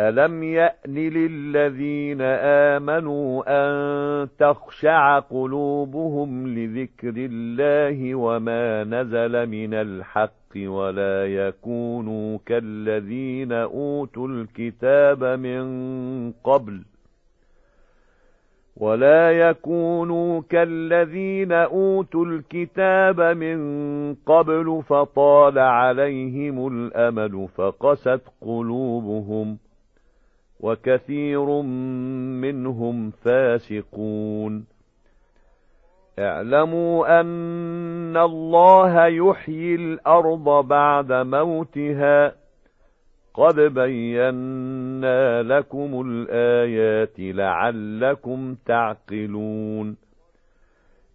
ألم يأن للذين آمنوا أن تخشع قلوبهم لذكر الله وما نزل من الحق ولا يكونوا كالذين أوتوا الكتاب من قبل ولا يكونوا كالذين أوتوا الكتاب من قبل فطال عليهم الأمل فقست قلوبهم وكثير منهم فاسقون. اعلموا أن الله يحيي الأرض بعد موتها. قد بينا لكم الآيات لعلكم تعقلون.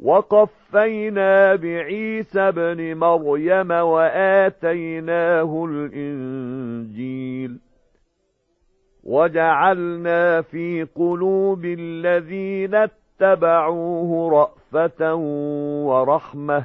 وقفينا بعيسى بن مريم وآتيناه الإنجيل وجعلنا في قلوب الذين اتبعوه رأفة ورحمة